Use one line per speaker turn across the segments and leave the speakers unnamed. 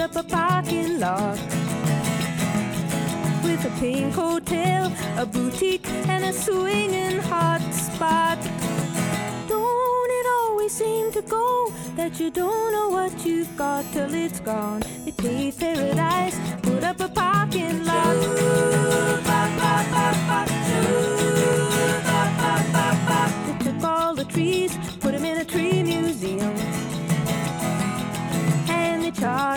up a parking lot with a pink hotel, a boutique, and a swinging hot spot. Don't it always seem to go that you don't know what you've got till it's gone? They pay paradise, put up a parking lot. Ooh, ba, ba, ba, Ooh, they took all the trees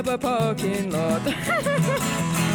up a parking lot.